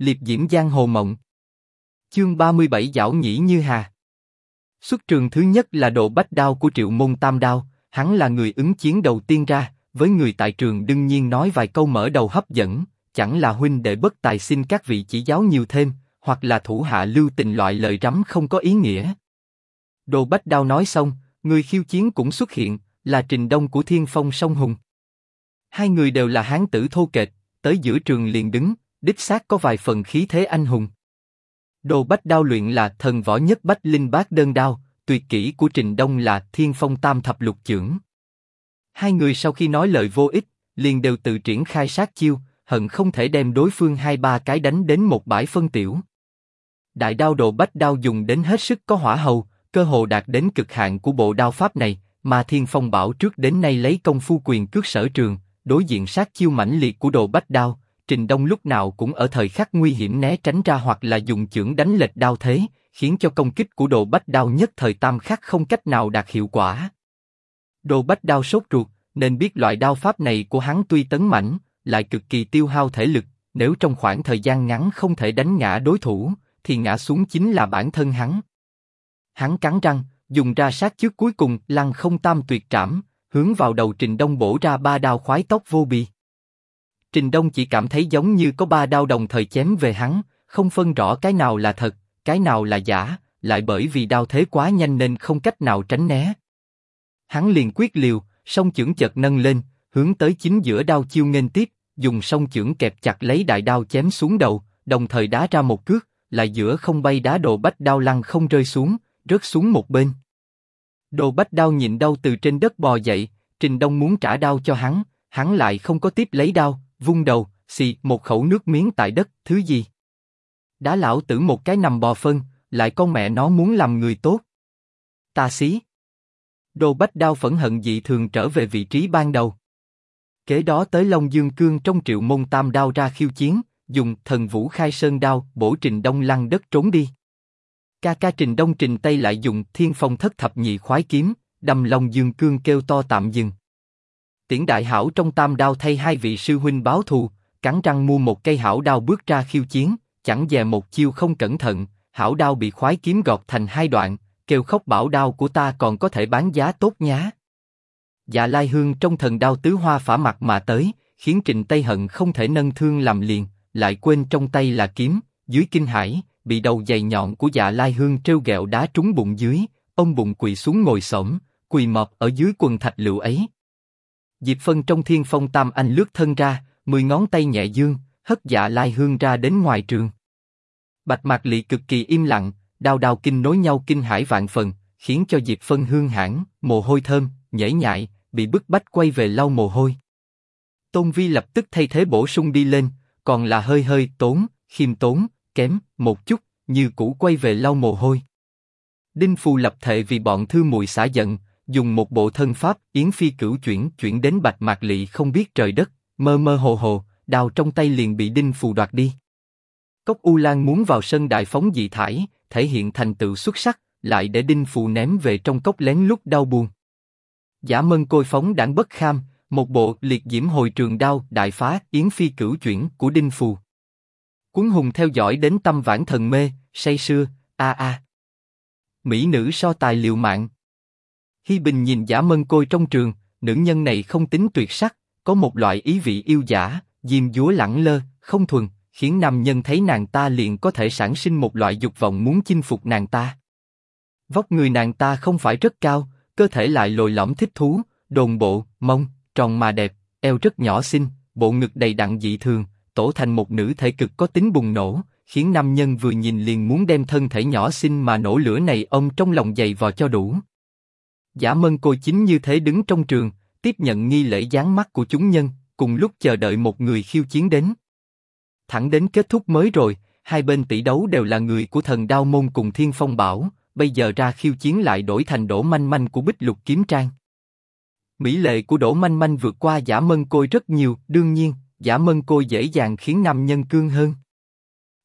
liệp diễm giang hồ mộng. Chương 37 dảo nhĩ như hà. Xuất trường thứ nhất là độ bách đao của triệu môn tam đao, hắn là người ứng chiến đầu tiên ra, với người tại trường đương nhiên nói vài câu mở đầu hấp dẫn, chẳng là huynh đệ bất tài xin các vị chỉ giáo nhiều thêm, hoặc là thủ hạ lưu tình loại lời rắm không có ý nghĩa. Đồ Bách Đao nói xong, người khiêu chiến cũng xuất hiện, là Trình Đông của Thiên Phong Sông Hùng. Hai người đều là hán tử thô kệch, tới giữa trường liền đứng, đích xác có vài phần khí thế anh hùng. Đồ Bách Đao luyện là thần võ nhất Bách Linh Bát Đơn Đao, tuyệt kỹ của Trình Đông là Thiên Phong Tam Thập Lục Chưởng. Hai người sau khi nói lời vô ích, liền đều tự triển khai sát chiêu, hận không thể đem đối phương hai ba cái đánh đến một bãi phân tiểu. Đại đao đồ bách đao dùng đến hết sức có hỏa hầu, cơ hồ đạt đến cực hạn của bộ đao pháp này, mà Thiên Phong Bảo trước đến nay lấy công phu quyền cước sở trường, đối diện sát chiêu mãnh liệt của đồ bách đao, Trình Đông lúc nào cũng ở thời khắc nguy hiểm né tránh ra hoặc là dùng chưởng đánh lệch đao thế, khiến cho công kích của đồ bách đao nhất thời tam khắc không cách nào đạt hiệu quả. Đồ bách đao sốt ruột, nên biết loại đao pháp này của hắn tuy tấn mãnh, lại cực kỳ tiêu hao thể lực, nếu trong khoảng thời gian ngắn không thể đánh ngã đối thủ, thì ngã xuống chính là bản thân hắn. Hắn cắn răng, dùng ra sát trước cuối cùng, lăng không tam tuyệt trảm, hướng vào đầu Trình Đông bổ ra ba đao khoái tóc vô bì. Trình Đông chỉ cảm thấy giống như có ba đao đồng thời chém về hắn, không phân rõ cái nào là thật, cái nào là giả, lại bởi vì đao thế quá nhanh nên không cách nào tránh né. Hắn liền quyết liều, song chưởng chợt nâng lên, hướng tới chính giữa đao chiêu nghênh tiếp, dùng song chưởng kẹp chặt lấy đại đao chém xuống đầu, đồng thời đá ra một cước, lại giữa không bay đá đồ bách đao lăn không rơi xuống, rớt xuống một bên. Đồ bách đao nhìn đau từ trên đất bò dậy, Trình Đông muốn trả đao cho hắn, hắn lại không có tiếp lấy đao, vung đầu, xì một khẩu nước miếng tại đất, thứ gì? Đá lão tử một cái nằm bò phân, lại con mẹ nó muốn làm người tốt. Ta xí. Đồ bách đao phẫn hận dị thường trở về vị trí ban đầu. Kế đó tới Long Dương Cương trong triệu môn tam đao ra khiêu chiến, dùng thần vũ khai sơn đao bổ trình đông lăng đất trốn đi. Ca ca trình đông trình tây lại dùng thiên phong thất thập nhị khoái kiếm, đâm Long Dương Cương kêu to tạm dừng. Tiễn đại hảo trong tam đao thay hai vị sư huynh báo thù, cắn răng mua một cây hảo đao bước ra khiêu chiến, chẳng dè một chiêu không cẩn thận, hảo đao bị khoái kiếm gọt thành hai đoạn, kêu khóc bảo đao của ta còn có thể bán giá tốt nhá. Dạ Lai Hương trong thần đao tứ hoa phả mặt mà tới, khiến trình Tây Hận không thể nâng thương làm liền, lại quên trong tay là kiếm, dưới kinh hải, bị đầu dày nhọn của Dạ Lai Hương trêu ghẹo đá trúng bụng dưới, ông bụng quỳ xuống ngồi xổm, quỳ mọp ở dưới quần thạch lựu ấy. Diệp Phân trong thiên phong tam anh lướt thân ra, mười ngón tay nhẹ dương, hất Dạ Lai Hương ra đến ngoài trường. Bạch Mạc Lị cực kỳ im lặng, đào đào kinh nối nhau kinh hải vạn phần, khiến cho Diệp Phân hương hãn, mồ hôi thơm, nhễ nhại, bị bức bách quay về lau mồ hôi. Tôn Vi lập tức thay thế bổ sung đi lên, còn là hơi hơi tốn, khiêm tốn, kém một chút, như cũ quay về lau mồ hôi. Đinh Phù lập thệ vì bọn thư mùi xả giận, dùng một bộ thân pháp yến phi cửu chuyển chuyển đến bạch mạc lị không biết trời đất, mơ mơ hồ hồ, đào trong tay liền bị Đinh Phù đoạt đi. Cốc U Lan muốn vào sân đại phóng dị thải, thể hiện thành tựu xuất sắc, lại để Đinh Phù ném về trong cốc lén lúc đau buồn. Giả mân côi phóng đảng bất kham, một bộ liệt diễm hồi trường đao đại phá yến phi cửu chuyển của Đinh Phù. Cuốn hùng theo dõi đến tâm vãn thần mê, say sưa, a a. Mỹ nữ so tài liều mạng. Hi Bình nhìn giả mân côi trong trường, nữ nhân này không tính tuyệt sắc, có một loại ý vị yêu giả, diêm dúa lẳng lơ, không thuần, khiến nam nhân thấy nàng ta liền có thể sản sinh một loại dục vọng muốn chinh phục nàng ta. Vóc người nàng ta không phải rất cao, cơ thể lại lồi lõm thích thú, đồn bộ, mông, tròn mà đẹp, eo rất nhỏ xinh, bộ ngực đầy đặn dị thường, tổ thành một nữ thể cực có tính bùng nổ, khiến nam nhân vừa nhìn liền muốn đem thân thể nhỏ xinh mà nổ lửa này ông trong lòng dày vò cho đủ. Giả mân cô chính như thế đứng trong trường, tiếp nhận nghi lễ dán mắt của chúng nhân, cùng lúc chờ đợi một người khiêu chiến đến. Thẳng đến kết thúc mới rồi, hai bên tỷ đấu đều là người của thần đao môn cùng thiên phong bảo, bây giờ ra khiêu chiến lại đổi thành đổ manh manh của bích lục kiếm trang. Mỹ lệ của đổ manh manh vượt qua giả mân côi rất nhiều, đương nhiên, giả mân côi dễ dàng khiến nam nhân cương hơn.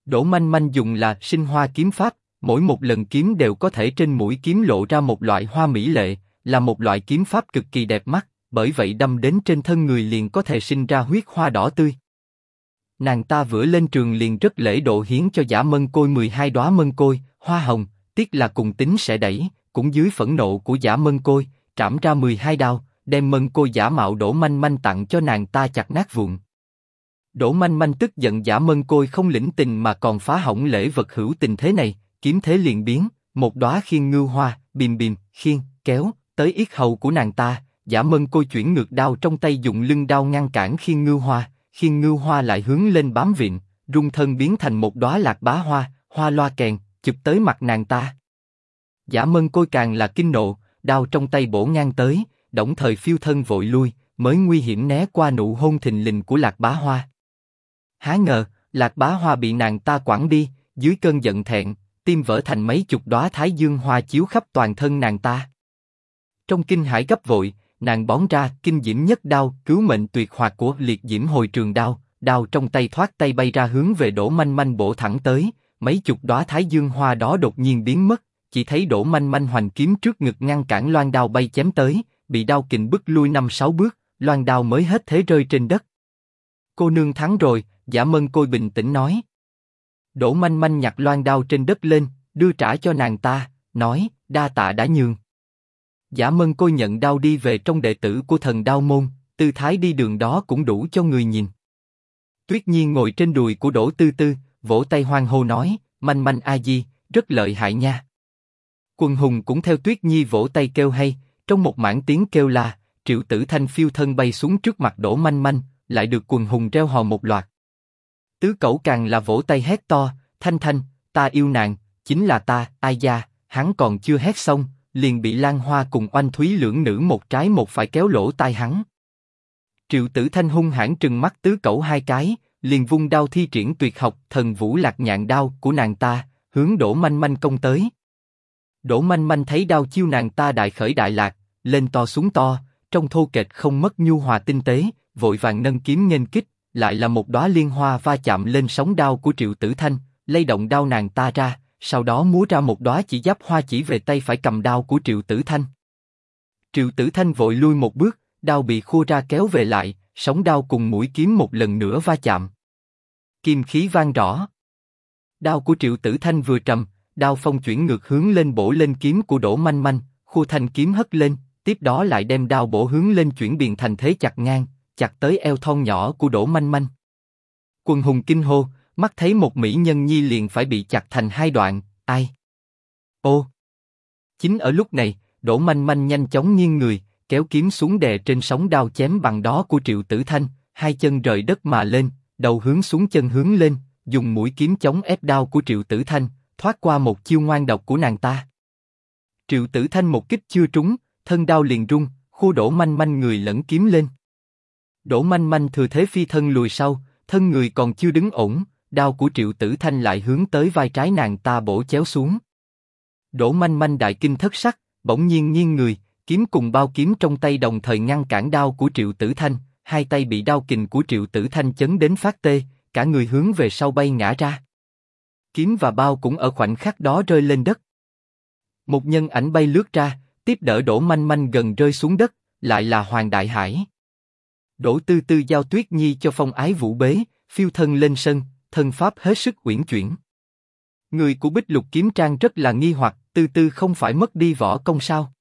Đổ manh manh dùng là sinh hoa kiếm pháp, mỗi một lần kiếm đều có thể trên mũi kiếm lộ ra một loại hoa mỹ lệ, là một loại kiếm pháp cực kỳ đẹp mắt, bởi vậy đâm đến trên thân người liền có thể sinh ra huyết hoa đỏ tươi. nàng ta vừa lên trường liền rất lễ độ hiến cho giả mân côi 12 đóa mân côi, hoa hồng, tiếc là cùng tính sẽ đẩy, cũng dưới phẫn nộ của giả mân côi, trảm ra 12 đao, đem mân côi giả mạo đổ manh manh tặng cho nàng ta chặt nát vụn. Đỗ manh manh tức giận giả mân côi không lĩnh tình mà còn phá hỏng lễ vật hữu tình thế này, kiếm thế liền biến, một đóa khiên ngưu hoa, bìm bìm, khiên, kéo, tới yết hầu của nàng ta, giả mân côi chuyển ngược đao trong tay dùng lưng đao ngăn cản khiên ngưu hoa, khiên ngưu hoa lại hướng lên bám viện, rung thân biến thành một đóa lạc bá hoa, hoa loa kèn, chụp tới mặt nàng ta. Giả mân côi càng là kinh nộ, đao trong tay bổ ngang tới, động thời phiêu thân vội lui, mới nguy hiểm né qua nụ hôn thình lình của lạc bá hoa. Há ngờ, lạc bá hoa bị nàng ta quẳng đi, dưới cơn giận thẹn, tim vỡ thành mấy chục đóa thái dương hoa chiếu khắp toàn thân nàng ta. Trong kinh hải gấp vội, nàng bón ra kinh diễm nhất đao cứu mệnh tuyệt hoạt của liệt diễm hồi trường đao, đao trong tay thoát tay bay ra hướng về đổ manh manh bổ thẳng tới, mấy chục đóa thái dương hoa đó đột nhiên biến mất, chỉ thấy đổ manh manh hoành kiếm trước ngực ngăn cản loan đao bay chém tới, bị đao kình bức lui năm sáu bước, loan đao mới hết thế rơi trên đất. Cô nương thắng rồi, giả mân côi bình tĩnh nói. Đỗ manh manh nhặt loan đao trên đất lên, đưa trả cho nàng ta, nói, đa tạ đã nhường. Giả mân côi nhận đao đi về trong đệ tử của thần đao môn, tư thái đi đường đó cũng đủ cho người nhìn. Tuyết Nhiên ngồi trên đùi của Đỗ Tư Tư, vỗ tay hoang hô nói, manh manh a di, rất lợi hại nha. Quân hùng cũng theo Tuyết Nhi vỗ tay kêu hay, trong một mảng tiếng kêu la, Triệu Tử Thanh phiêu thân bay xuống trước mặt Đỗ Manh Manh, lại được quần hùng reo hò một loạt. Tứ Cẩu càng là vỗ tay hét to, Thanh Thanh, ta yêu nàng, chính là ta, ai gia, hắn còn chưa hét xong, liền bị Lan Hoa cùng Oanh Thúy lưỡng nữ một trái một phải kéo lỗ tai hắn. Triệu Tử Thanh hung hãn trừng mắt Tứ Cẩu hai cái, liền vung đao thi triển tuyệt học thần vũ lạc nhạn đao của nàng ta, hướng đổ Manh Manh công tới. Đỗ Manh Manh thấy đao chiêu nàng ta đại khởi đại lạc, lên to xuống to, trong thô kệch không mất nhu hòa tinh tế, vội vàng nâng kiếm nghênh kích, lại là một đóa liên hoa va chạm lên sóng đao của Triệu Tử Thanh, lay động đao nàng ta ra, sau đó múa ra một đóa chỉ giáp hoa chỉ về tay phải cầm đao của Triệu Tử Thanh. Triệu Tử Thanh vội lui một bước, đao bị khua ra kéo về lại, sóng đao cùng mũi kiếm một lần nữa va chạm. Kim khí vang rõ. Đao của Triệu Tử Thanh vừa trầm, đao phong chuyển ngược hướng lên bổ lên kiếm của Đỗ Manh Manh, khu thanh kiếm hất lên, tiếp đó lại đem đao bổ hướng lên chuyển biến thành thế chặt ngang, chặt tới eo thon nhỏ của Đỗ Manh Manh. Quân hùng kinh hô, mắt thấy một mỹ nhân nhi liền phải bị chặt thành hai đoạn, ai? Ô! Chính ở lúc này, Đỗ Manh Manh nhanh chóng nghiêng người, kéo kiếm xuống đè trên sóng đao chém bằng đó của Triệu Tử Thanh, hai chân rời đất mà lên, đầu hướng xuống chân hướng lên, dùng mũi kiếm chống ép đao của Triệu Tử Thanh, thoát qua một chiêu ngoan độc của nàng ta. Triệu Tử Thanh một kích chưa trúng, thân đao liền rung, khu đổ manh manh người lẫn kiếm lên. Đổ manh manh thừa thế phi thân lùi sau, thân người còn chưa đứng ổn, đao của Triệu Tử Thanh lại hướng tới vai trái nàng ta bổ chéo xuống. Đổ manh manh đại kinh thất sắc, bỗng nhiên nghiêng người, kiếm cùng bao kiếm trong tay đồng thời ngăn cản đao của Triệu Tử Thanh, hai tay bị đao kình của Triệu Tử Thanh chấn đến phát tê, cả người hướng về sau bay ngã ra. Kiếm và bao cũng ở khoảnh khắc đó rơi lên đất. Một nhân ảnh bay lướt ra, tiếp đỡ Đỗ Manh Manh gần rơi xuống đất, lại là Hoàng Đại Hải. Đỗ Tư Tư giao Tuyết Nhi cho Phong Ái Vũ bế, phiêu thân lên sân, thân pháp hết sức uyển chuyển. Người của Bích Lục Kiếm Trang rất là nghi hoặc, Tư Tư không phải mất đi võ công sao?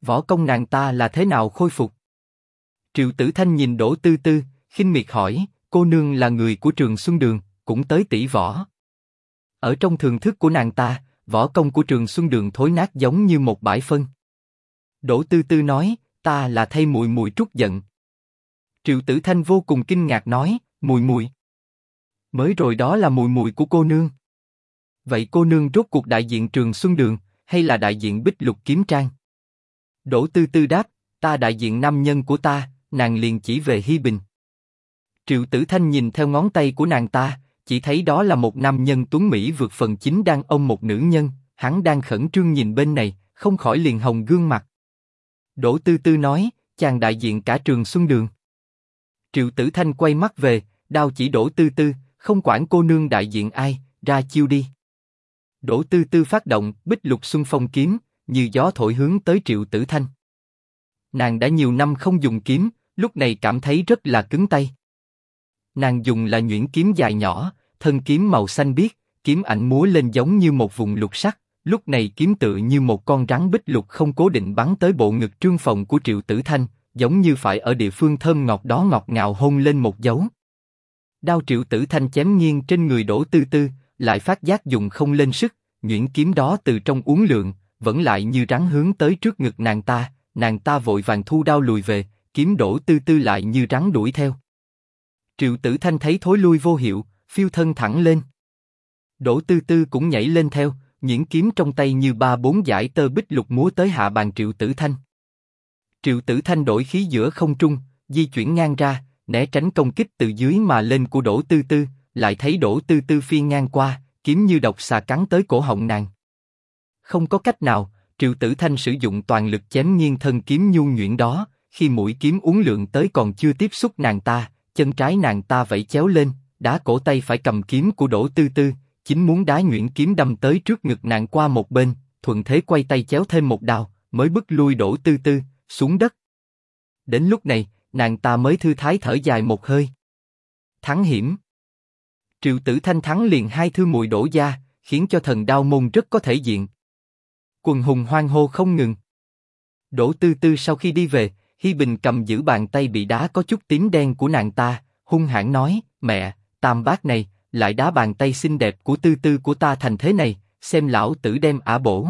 Võ công nàng ta là thế nào khôi phục? Triệu Tử Thanh nhìn Đỗ Tư Tư, khinh miệt hỏi, cô nương là người của Trường Xuân Đường, cũng tới tỷ võ. Ở trong thường thức của nàng ta, võ công của Trường Xuân Đường thối nát giống như một bãi phân. Đỗ Tư Tư nói, ta là thay mùi mùi trút giận. Triệu Tử Thanh vô cùng kinh ngạc nói, mùi mùi. Mới rồi đó là mùi mùi của cô nương. Vậy cô nương rốt cuộc đại diện Trường Xuân Đường, hay là đại diện Bích Lục Kiếm Trang? Đỗ Tư Tư đáp, ta đại diện nam nhân của ta, nàng liền chỉ về Hi Bình. Triệu Tử Thanh nhìn theo ngón tay của nàng ta, chỉ thấy đó là một nam nhân tuấn mỹ vượt phần chính đang ôm một nữ nhân, hắn đang khẩn trương nhìn bên này, không khỏi liền hồng gương mặt. Đỗ Tư Tư nói, chàng đại diện cả trường Xuân Đường. Triệu Tử Thanh quay mắt về, đao chỉ Đỗ Tư Tư, không quản cô nương đại diện ai, ra chiêu đi. Đỗ Tư Tư phát động, bích lục xuân phong kiếm, như gió thổi hướng tới Triệu Tử Thanh. Nàng đã nhiều năm không dùng kiếm, lúc này cảm thấy rất là cứng tay. Nàng dùng là nhuyễn kiếm dài nhỏ, thân kiếm màu xanh biếc, kiếm ảnh múa lên giống như một vùng lục sắc. Lúc này kiếm tự như một con rắn bích lục không cố định bắn tới bộ ngực trương phòng của Triệu Tử Thanh, giống như phải ở địa phương thơm ngọt đó ngọt ngào hôn lên một dấu. Đao Triệu Tử Thanh chém nghiêng trên người đổ tư tư, lại phát giác dùng không lên sức, nhuyễn kiếm đó từ trong uốn lượng, vẫn lại như rắn hướng tới trước ngực nàng ta, nàng ta vội vàng thu đao lùi về, kiếm đổ tư tư lại như rắn đuổi theo. Triệu Tử Thanh thấy thối lui vô hiệu, phiêu thân thẳng lên. Đỗ Tư Tư cũng nhảy lên theo, những kiếm trong tay như ba bốn dải tơ bích lục múa tới hạ bàn Triệu Tử Thanh. Triệu Tử Thanh đổi khí giữa không trung, di chuyển ngang ra, né tránh công kích từ dưới mà lên của Đỗ Tư Tư, lại thấy Đỗ Tư Tư phi ngang qua, kiếm như độc xà cắn tới cổ họng nàng. Không có cách nào, Triệu Tử Thanh sử dụng toàn lực chém nghiêng thân kiếm nhu nhuyễn đó, khi mũi kiếm uốn lượn tới còn chưa tiếp xúc nàng ta, chân trái nàng ta vẫy chéo lên, đá cổ tay phải cầm kiếm của Đỗ Tư Tư, chính muốn đá nhuyễn kiếm đâm tới trước ngực nàng qua một bên, thuận thế quay tay chéo thêm một đao, mới bức lui Đỗ Tư Tư xuống đất. Đến lúc này, nàng ta mới thư thái thở dài một hơi. Thắng hiểm. Triệu Tử Thanh thắng liền hai thư mùi đổ ra, khiến cho thần đao môn rất có thể diện. Quần hùng hoang hô không ngừng. Đỗ Tư Tư sau khi đi về, Hi Bình cầm giữ bàn tay bị đá có chút tím đen của nàng ta, hung hãn nói, mẹ, tam bác này, lại đá bàn tay xinh đẹp của Tư Tư của ta thành thế này, xem lão tử đem ả bổ.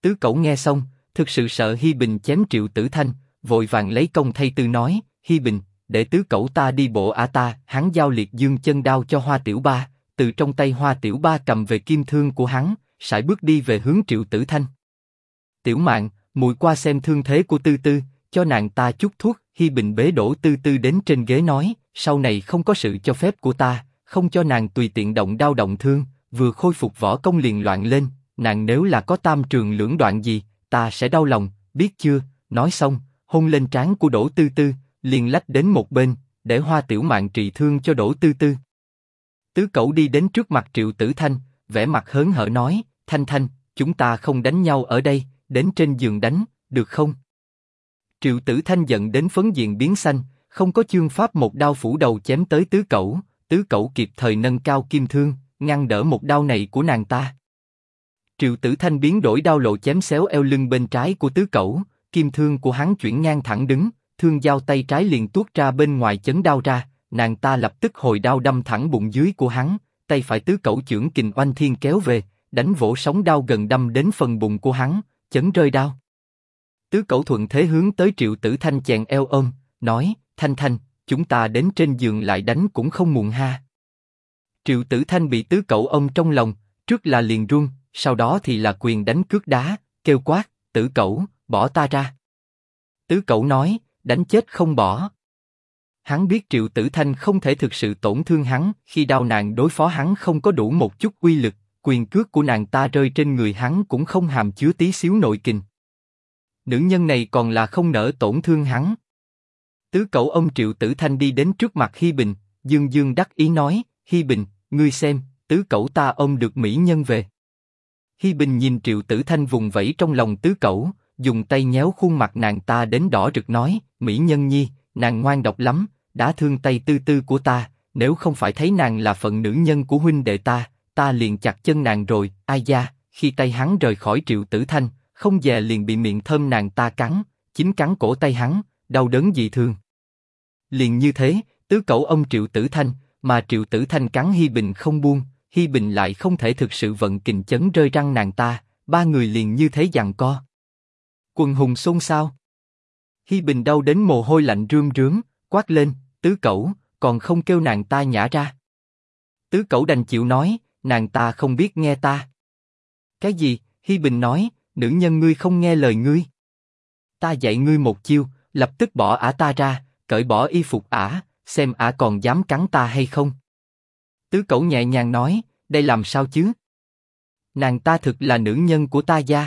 Tứ cẩu nghe xong, thực sự sợ Hi Bình chém Triệu Tử Thanh, vội vàng lấy công thay Tư nói, Hi Bình, để tứ cậu ta đi bộ ả ta, hắn giao liệt dương chân đao cho Hoa Tiểu Ba, từ trong tay Hoa Tiểu Ba cầm về kim thương của hắn, sải bước đi về hướng Triệu Tử Thanh. Tiểu Mạn, mùi qua xem thương thế của Tư Tư, cho nàng ta chút thuốc. Hi Bình bế đổ Tư Tư đến trên ghế nói, sau này không có sự cho phép của ta, không cho nàng tùy tiện động đau động thương. Vừa khôi phục võ công liền loạn lên, nàng nếu là có tam trường lưỡng đoạn gì, ta sẽ đau lòng, biết chưa? Nói xong, hôn lên trán của Đỗ Tư Tư, liền lách đến một bên, để Hoa Tiểu Mạn trị thương cho Đỗ Tư Tư. Tứ Cẩu đi đến trước mặt Triệu Tử Thanh, vẻ mặt hớn hở nói, Thanh Thanh, chúng ta không đánh nhau ở đây, đến trên giường đánh, được không? Triệu Tử Thanh giận đến phấn diện biến xanh, không có chương pháp một đao phủ đầu chém tới Tứ Cẩu, Tứ Cẩu kịp thời nâng cao kim thương, ngăn đỡ một đao này của nàng ta. Triệu Tử Thanh biến đổi đao lộ chém xéo eo lưng bên trái của Tứ Cẩu, kim thương của hắn chuyển ngang thẳng đứng, thương dao tay trái liền tuốt ra bên ngoài chấn đao ra, nàng ta lập tức hồi đao đâm thẳng bụng dưới của hắn, tay phải tứ cẩu chưởng kình oanh thiên kéo về, đánh vỗ sóng đao gần đâm đến phần bụng của hắn, chấn rơi đao. Tứ cẩu thuận thế hướng tới triệu tử thanh chèn eo ôm, nói, thanh thanh, chúng ta đến trên giường lại đánh cũng không muộn ha. Triệu tử thanh bị tứ cẩu ôm trong lòng, trước là liền run, sau đó thì là quyền đánh cước đá, kêu quát, tử cẩu, bỏ ta ra. Tứ cẩu nói, đánh chết không bỏ. Hắn biết Triệu Tử Thanh không thể thực sự tổn thương hắn, khi đau nàng đối phó hắn không có đủ một chút uy lực, quyền cước của nàng ta rơi trên người hắn cũng không hàm chứa tí xíu nội kình. Nữ nhân này còn là không nỡ tổn thương hắn. Tứ cậu ông Triệu Tử Thanh đi đến trước mặt Hi Bình, dương dương đắc ý nói, Hi Bình, ngươi xem, tứ cậu ta ôm được mỹ nhân về. Hi Bình nhìn Triệu Tử Thanh vùng vẫy trong lòng tứ cậu, dùng tay nhéo khuôn mặt nàng ta đến đỏ rực nói, mỹ nhân nhi, nàng ngoan độc lắm, đã thương tay tư tư của ta, nếu không phải thấy nàng là phận nữ nhân của huynh đệ ta, ta liền chặt chân nàng rồi. Ai da, khi tay hắn rời khỏi triệu tử thanh, không dè liền bị miệng thơm nàng ta cắn, chính cắn cổ tay hắn, đau đớn dị thường. Liền như thế, tứ cậu ông triệu tử thanh, mà triệu tử thanh cắn hi bình không buông, hi bình lại không thể thực sự vận kình chấn rơi răng nàng ta, ba người liền như thế giằng co. Quần hùng xôn xao. Hi bình đau đến mồ hôi lạnh rươm rướm, quát lên, tứ cẩu, còn không kêu nàng ta nhả ra. Tứ cẩu đành chịu nói, nàng ta không biết nghe ta. Cái gì? Hi Bình nói, nữ nhân ngươi không nghe lời ngươi. Ta dạy ngươi một chiêu, lập tức bỏ ả ta ra, cởi bỏ y phục ả, xem ả còn dám cắn ta hay không. Tứ cậu nhẹ nhàng nói, đây làm sao chứ? Nàng ta thực là nữ nhân của ta gia.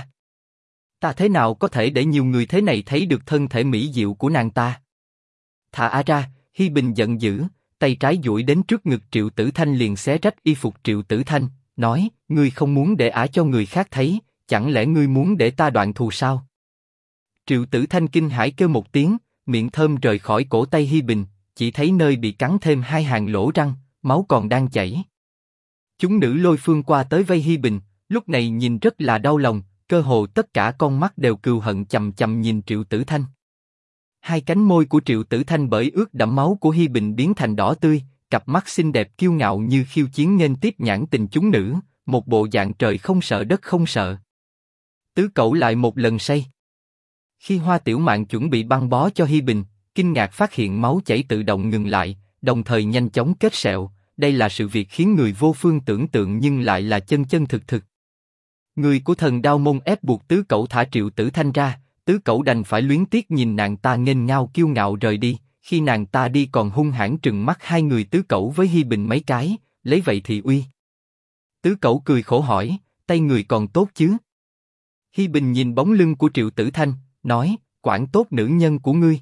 Ta thế nào có thể để nhiều người thế này thấy được thân thể mỹ diệu của nàng ta? Thả a ra, Hi Bình giận dữ, tay trái duỗi đến trước ngực Triệu Tử Thanh liền xé rách y phục Triệu Tử Thanh, nói: ngươi không muốn để ả cho người khác thấy, chẳng lẽ ngươi muốn để ta đoạn thù sao? Triệu Tử Thanh kinh hãi kêu một tiếng, miệng thơm rời khỏi cổ tay Hi Bình, chỉ thấy nơi bị cắn thêm hai hàng lỗ răng, máu còn đang chảy. Chúng nữ lôi phương qua tới vây Hi Bình, lúc này nhìn rất là đau lòng, cơ hồ tất cả con mắt đều cừu hận chầm chầm nhìn Triệu Tử Thanh. Hai cánh môi của Triệu Tử Thanh bởi ướt đẫm máu của Hi Bình biến thành đỏ tươi, cặp mắt xinh đẹp kiêu ngạo như khiêu chiến nên tiếp nhãn tình chúng nữ, một bộ dạng trời không sợ đất không sợ. Tứ cậu lại một lần say. Khi Hoa Tiểu Mạn chuẩn bị băng bó cho Hi Bình, kinh ngạc phát hiện máu chảy tự động ngừng lại, đồng thời nhanh chóng kết sẹo. Đây là sự việc khiến người vô phương tưởng tượng nhưng lại là chân chân thực thực. Người của thần đao môn ép buộc tứ cậu thả triệu tử thanh ra, tứ cậu đành phải luyến tiếc nhìn nàng ta nghênh ngao kiêu ngạo rời đi. Khi nàng ta đi còn hung hãn trừng mắt hai người tứ cậu với Hi Bình mấy cái, lấy vậy thì uy. Tứ cậu cười khổ hỏi, tay người còn tốt chứ? Hi Bình nhìn bóng lưng của Triệu Tử Thanh, nói, quản tốt nữ nhân của ngươi.